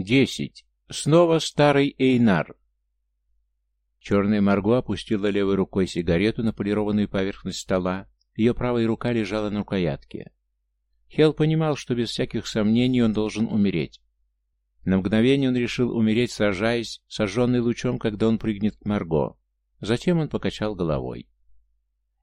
Десять. Снова старый Эйнар. Черная Марго опустила левой рукой сигарету на полированную поверхность стола. Ее правая рука лежала на рукоятке. Хелл понимал, что без всяких сомнений он должен умереть. На мгновение он решил умереть, сражаясь, сожженный лучом, когда он прыгнет к Марго. Затем он покачал головой.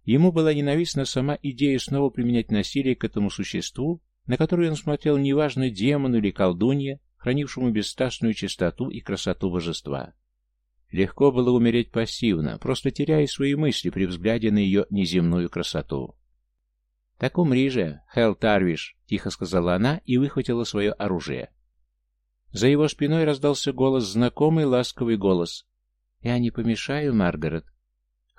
Ему была ненавистна сама идея снова применять насилие к этому существу, на которое он смотрел неважно демону или колдунье, хранившему бесстрастную чистоту и красоту божества. Легко было умереть пассивно, просто теряя свои мысли при взгляде на ее неземную красоту. «Так умри же, Хелл Тарвиш», — тихо сказала она и выхватила свое оружие. За его спиной раздался голос, знакомый ласковый голос. «Я не помешаю, Маргарет?»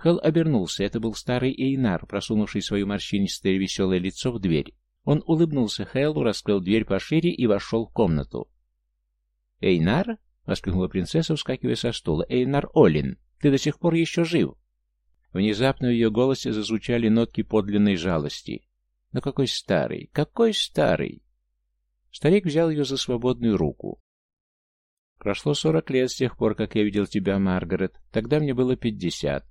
Хелл обернулся. Это был старый Эйнар, просунувший свое морщинистое веселое лицо в дверь. Он улыбнулся Хеллу, раскрыл дверь пошире и вошел в комнату. «Эйнар?» — воскликнула принцесса, вскакивая со стула. «Эйнар Олин, ты до сих пор еще жив!» Внезапно в ее голосе зазвучали нотки подлинной жалости. Но какой старый, какой старый! Старик взял ее за свободную руку. Прошло сорок лет с тех пор, как я видел тебя, Маргарет. Тогда мне было пятьдесят.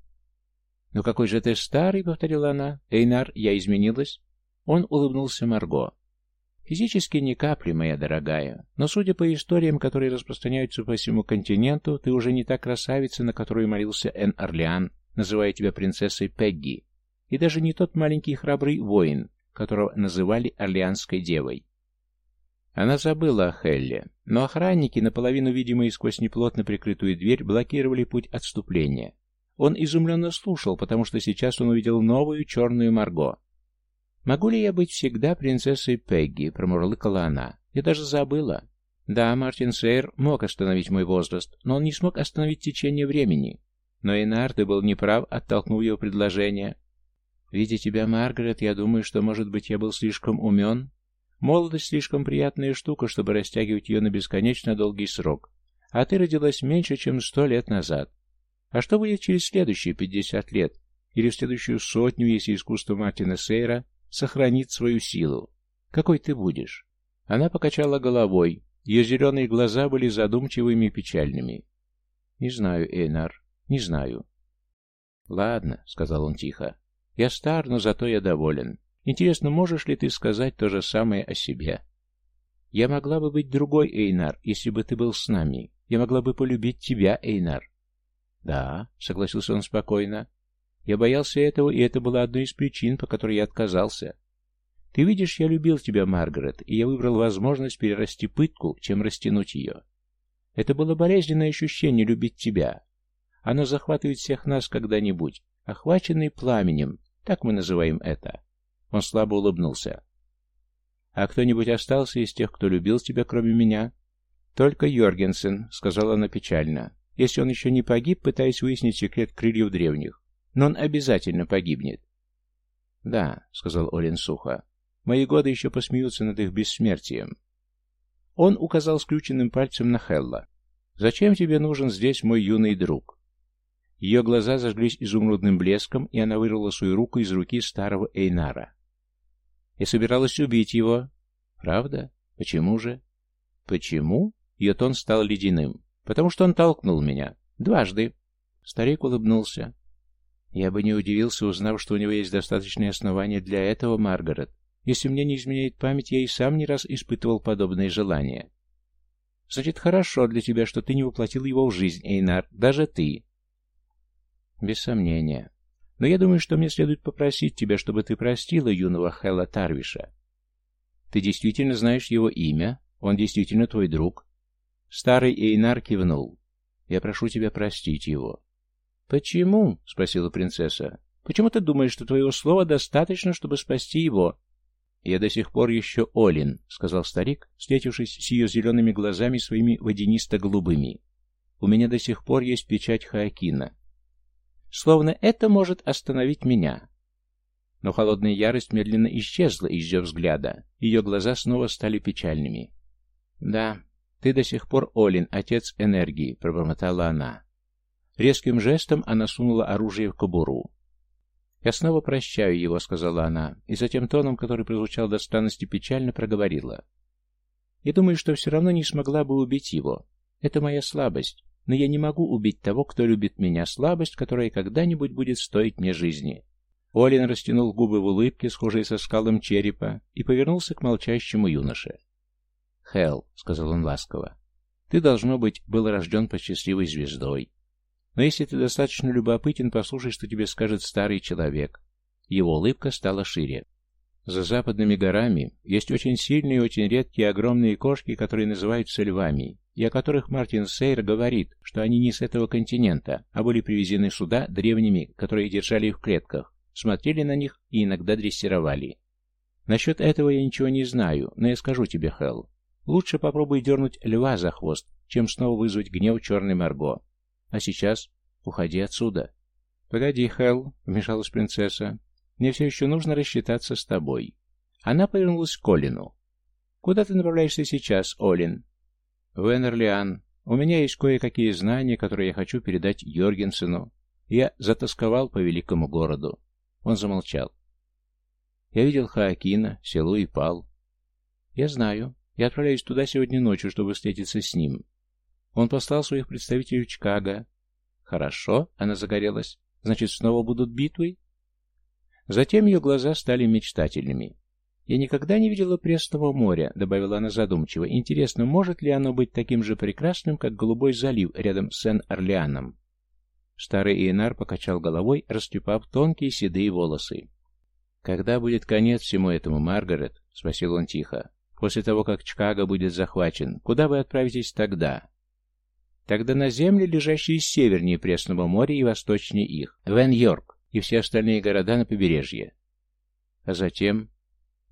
«Ну какой же ты старый!» — повторила она. «Эйнар, я изменилась?» Он улыбнулся Марго. «Физически ни капли, моя дорогая, но судя по историям, которые распространяются по всему континенту, ты уже не та красавица, на которую молился Эн Орлеан, называя тебя принцессой Пегги, и даже не тот маленький храбрый воин, которого называли Орлеанской девой. Она забыла о Хелле, но охранники, наполовину видимые сквозь неплотно прикрытую дверь, блокировали путь отступления. Он изумленно слушал, потому что сейчас он увидел новую черную Марго. «Могу ли я быть всегда принцессой Пегги?» — промурлыкала она. «Я даже забыла». Да, Мартин Сейр мог остановить мой возраст, но он не смог остановить течение времени. Но Инар, ты был неправ, оттолкнув его предложение. Видя тебя, Маргарет, я думаю, что, может быть, я был слишком умен. Молодость слишком приятная штука, чтобы растягивать ее на бесконечно долгий срок. А ты родилась меньше, чем сто лет назад. А что будет через следующие пятьдесят лет? Или в следующую сотню, если искусство Мартина Сейра сохранит свою силу? Какой ты будешь? Она покачала головой. Ее зеленые глаза были задумчивыми и печальными. «Не знаю, Эйнар, не знаю». «Ладно», — сказал он тихо. Я стар, но зато я доволен. Интересно, можешь ли ты сказать то же самое о себе? Я могла бы быть другой, Эйнар, если бы ты был с нами. Я могла бы полюбить тебя, Эйнар. Да, согласился он спокойно. Я боялся этого, и это была одной из причин, по которой я отказался. Ты видишь, я любил тебя, Маргарет, и я выбрал возможность перерасти пытку, чем растянуть ее. Это было болезненное ощущение любить тебя. Оно захватывает всех нас когда-нибудь, охваченный пламенем, так мы называем это. Он слабо улыбнулся. А кто-нибудь остался из тех, кто любил тебя, кроме меня? Только Йоргенсен, сказала она печально. Если он еще не погиб, пытаясь выяснить секрет крыльев древних. Но он обязательно погибнет. Да, сказал Олин сухо. Мои годы еще посмеются над их бессмертием. Он указал сключенным пальцем на Хелла. «Зачем тебе нужен здесь мой юный друг?» Ее глаза зажглись изумрудным блеском, и она вырвала свою руку из руки старого Эйнара. «Я собиралась убить его». «Правда? Почему же?» «Почему?» Ее тон стал ледяным. «Потому что он толкнул меня. Дважды». Старик улыбнулся. «Я бы не удивился, узнав, что у него есть достаточные основания для этого, Маргарет. Если мне не изменяет память, я и сам не раз испытывал подобные желания». «Значит, хорошо для тебя, что ты не воплотил его в жизнь, Эйнар. Даже ты. Без сомнения. Но я думаю, что мне следует попросить тебя, чтобы ты простила юного Хэлла Тарвиша. Ты действительно знаешь его имя? Он действительно твой друг? Старый Эйнар кивнул. Я прошу тебя простить его. Почему? спросила принцесса. Почему ты думаешь, что твоего слова достаточно, чтобы спасти его? Я до сих пор еще Олин, сказал старик, встретившись с ее зелеными глазами своими водянисто-голубыми. У меня до сих пор есть печать Хаакина. Словно это может остановить меня. Но холодная ярость медленно исчезла из ее взгляда. Ее глаза снова стали печальными. «Да, ты до сих пор Олин, отец энергии», — пробормотала она. Резким жестом она сунула оружие в кобуру. «Я снова прощаю его», — сказала она, и затем тоном, который прозвучал до странности печально, проговорила. Я думаю, что все равно не смогла бы убить его. Это моя слабость. Но я не могу убить того, кто любит меня, слабость, которая когда-нибудь будет стоить мне жизни. Олин растянул губы в улыбке, схожей со скалом черепа, и повернулся к молчащему юноше. «Хелл», — сказал он ласково, — «ты, должно быть, был рожден под счастливой звездой. Но если ты достаточно любопытен, послушай, что тебе скажет старый человек». Его улыбка стала шире. За западными горами есть очень сильные и очень редкие огромные кошки, которые называются львами, и о которых Мартин Сейр говорит, что они не с этого континента, а были привезены сюда древними, которые держали их в клетках, смотрели на них и иногда дрессировали. Насчет этого я ничего не знаю, но я скажу тебе, Хелл, лучше попробуй дернуть льва за хвост, чем снова вызвать гнев черной Марго. А сейчас уходи отсюда. Погоди, Хелл, вмешалась принцесса, мне все еще нужно рассчитаться с тобой. Она повернулась к Колину. Куда ты направляешься сейчас, Олин? В Эннерлиан. У меня есть кое-какие знания, которые я хочу передать Йоргенсену. Я затасковал по великому городу. Он замолчал. Я видел Хаакина, Селу и Пал. Я знаю. Я отправляюсь туда сегодня ночью, чтобы встретиться с ним. Он послал своих представителей в Чикаго. Хорошо, она загорелась. Значит, снова будут битвы? Затем ее глаза стали мечтательными. «Я никогда не видела Пресного моря», — добавила она задумчиво. «Интересно, может ли оно быть таким же прекрасным, как Голубой залив рядом с Сен-Орлеаном?» Старый Иенар покачал головой, растрепав тонкие седые волосы. «Когда будет конец всему этому, Маргарет?» — спросил он тихо. «После того, как Чикаго будет захвачен, куда вы отправитесь тогда?» «Тогда на земли, лежащие севернее Пресного моря и восточнее их, в Эн-Йорк и все остальные города на побережье. А затем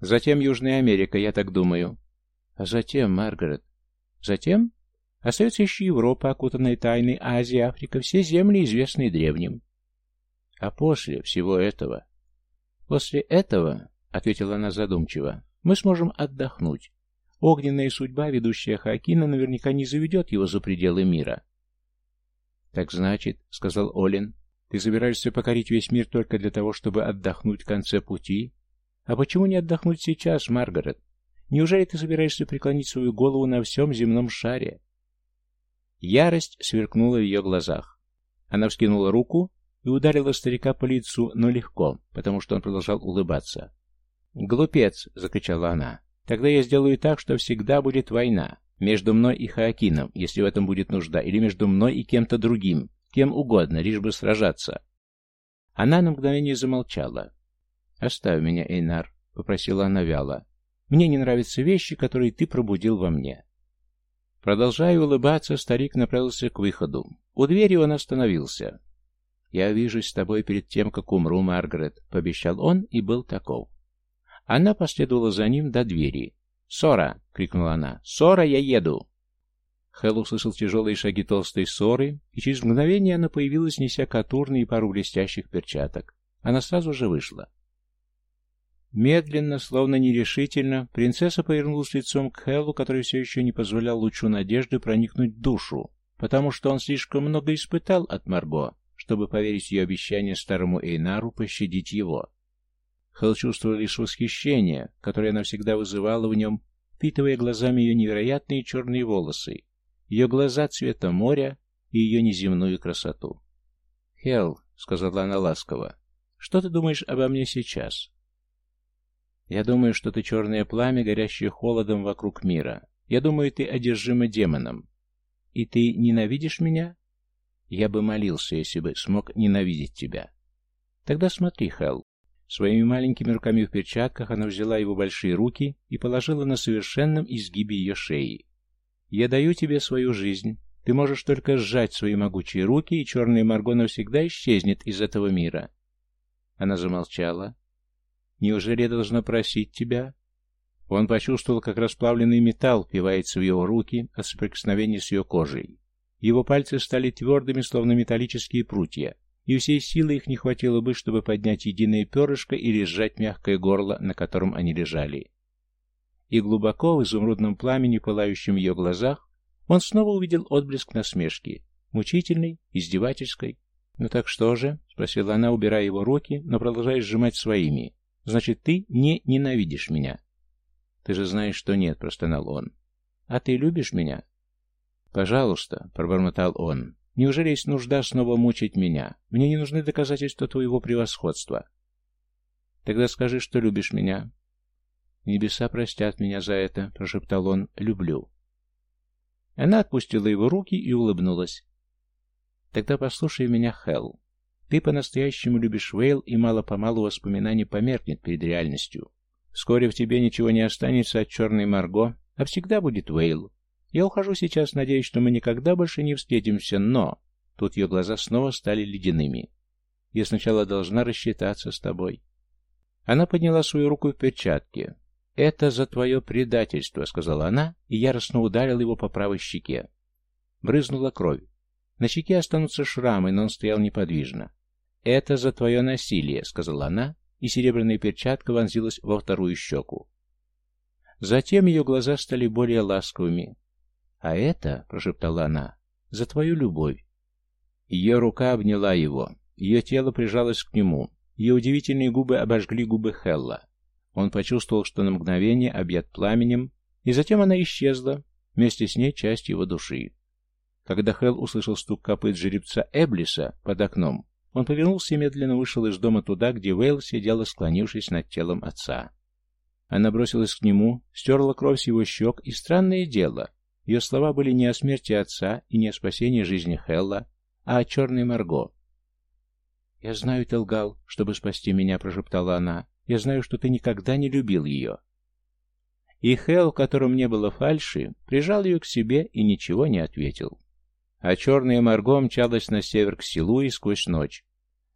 Затем Южная Америка, я так думаю. А затем, Маргарет? Затем? Остается еще Европа, окутанная тайной, Азия, Африка, все земли, известные древним. А после всего этого? После этого, — ответила она задумчиво, — мы сможем отдохнуть. Огненная судьба, ведущая Хакина, наверняка не заведет его за пределы мира. «Так значит, — сказал Олин, — ты собираешься покорить весь мир только для того, чтобы отдохнуть в конце пути? А почему не отдохнуть сейчас, Маргарет? Неужели ты собираешься преклонить свою голову на всем земном шаре? Ярость сверкнула в ее глазах. Она вскинула руку и ударила старика по лицу, но легко, потому что он продолжал улыбаться. «Глупец!» — закричала она. «Тогда я сделаю так, что всегда будет война. Между мной и Хаакином, если в этом будет нужда, или между мной и кем-то другим, кем угодно, лишь бы сражаться». Она на мгновение замолчала. «Оставь меня, Эйнар», — попросила она вяло. «Мне не нравятся вещи, которые ты пробудил во мне». Продолжая улыбаться, старик направился к выходу. У двери он остановился. «Я вижусь с тобой перед тем, как умру, Маргарет», — пообещал он и был таков. Она последовала за ним до двери. «Сора!» — крикнула она. «Сора, я еду!» Хелл услышал тяжелые шаги толстой ссоры, и через мгновение она появилась, неся катурны и пару блестящих перчаток. Она сразу же вышла. Медленно, словно нерешительно, принцесса повернулась лицом к Хеллу, который все еще не позволял лучу надежды проникнуть в душу, потому что он слишком много испытал от Марго, чтобы поверить ее обещание старому Эйнару пощадить его. Хелл чувствовал лишь восхищение, которое она всегда вызывала в нем, впитывая глазами ее невероятные черные волосы, ее глаза цвета моря и ее неземную красоту. «Хелл», — сказала она ласково, — «что ты думаешь обо мне сейчас?» Я думаю, что ты черное пламя, горящее холодом вокруг мира. Я думаю, ты одержима демоном. И ты ненавидишь меня? Я бы молился, если бы смог ненавидеть тебя. Тогда смотри, Хелл. Своими маленькими руками в перчатках она взяла его большие руки и положила на совершенном изгибе ее шеи. «Я даю тебе свою жизнь. Ты можешь только сжать свои могучие руки, и черная Марго навсегда исчезнет из этого мира». Она замолчала, Неужели я должна просить тебя?» Он почувствовал, как расплавленный металл впивается в его руки от соприкосновения с ее кожей. Его пальцы стали твердыми, словно металлические прутья, и всей силы их не хватило бы, чтобы поднять единое перышко или сжать мягкое горло, на котором они лежали. И глубоко в изумрудном пламени, пылающем в ее глазах, он снова увидел отблеск насмешки, мучительной, издевательской. «Ну так что же?» — спросила она, убирая его руки, но продолжая сжимать своими. Значит, ты не ненавидишь меня. Ты же знаешь, что нет, простонал он. А ты любишь меня?» «Пожалуйста», — пробормотал он. «Неужели есть нужда снова мучить меня? Мне не нужны доказательства твоего превосходства». «Тогда скажи, что любишь меня». «Небеса простят меня за это», — прошептал он. «Люблю». Она отпустила его руки и улыбнулась. «Тогда послушай меня, Хелл. Ты по-настоящему любишь Вейл, и мало-помалу воспоминание померкнет перед реальностью. Вскоре в тебе ничего не останется от черной Марго, а всегда будет Вейл. Я ухожу сейчас, надеюсь, что мы никогда больше не встретимся, но...» Тут ее глаза снова стали ледяными. «Я сначала должна рассчитаться с тобой». Она подняла свою руку в перчатке. «Это за твое предательство», — сказала она, и яростно ударил его по правой щеке. Брызнула кровь. На щеке останутся шрамы, но он стоял неподвижно. «Это за твое насилие», — сказала она, и серебряная перчатка вонзилась во вторую щеку. Затем ее глаза стали более ласковыми. «А это», — прошептала она, — «за твою любовь». Ее рука обняла его, ее тело прижалось к нему, ее удивительные губы обожгли губы Хелла. Он почувствовал, что на мгновение объят пламенем, и затем она исчезла, вместе с ней часть его души. Когда Хелл услышал стук копыт жеребца Эблиса под окном, он повернулся и медленно вышел из дома туда, где Вейл сидела, склонившись над телом отца. Она бросилась к нему, стерла кровь с его щек, и странное дело, ее слова были не о смерти отца и не о спасении жизни Хелла, а о черной Марго. «Я знаю, ты лгал, чтобы спасти меня», — прошептала она. Я знаю, что ты никогда не любил ее». И Хелл, в котором не было фальши, прижал ее к себе и ничего не ответил. А черная Марго мчалась на север к селу и сквозь ночь.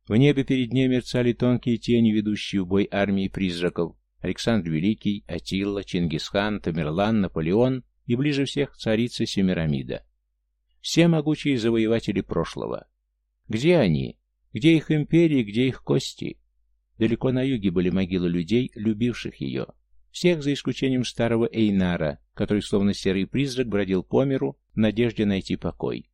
В небе перед ней мерцали тонкие тени, ведущие в бой армии призраков. Александр Великий, Атилла, Чингисхан, Тамерлан, Наполеон и ближе всех царица Семирамида. Все могучие завоеватели прошлого. Где они? Где их империи, где их кости? Далеко на юге были могилы людей, любивших ее. Всех, за исключением старого Эйнара, который, словно серый призрак, бродил по миру в надежде найти покой.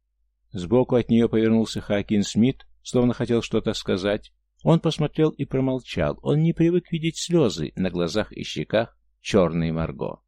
Сбоку от нее повернулся Хакин Смит, словно хотел что-то сказать. Он посмотрел и промолчал. Он не привык видеть слезы на глазах и щеках черной Марго.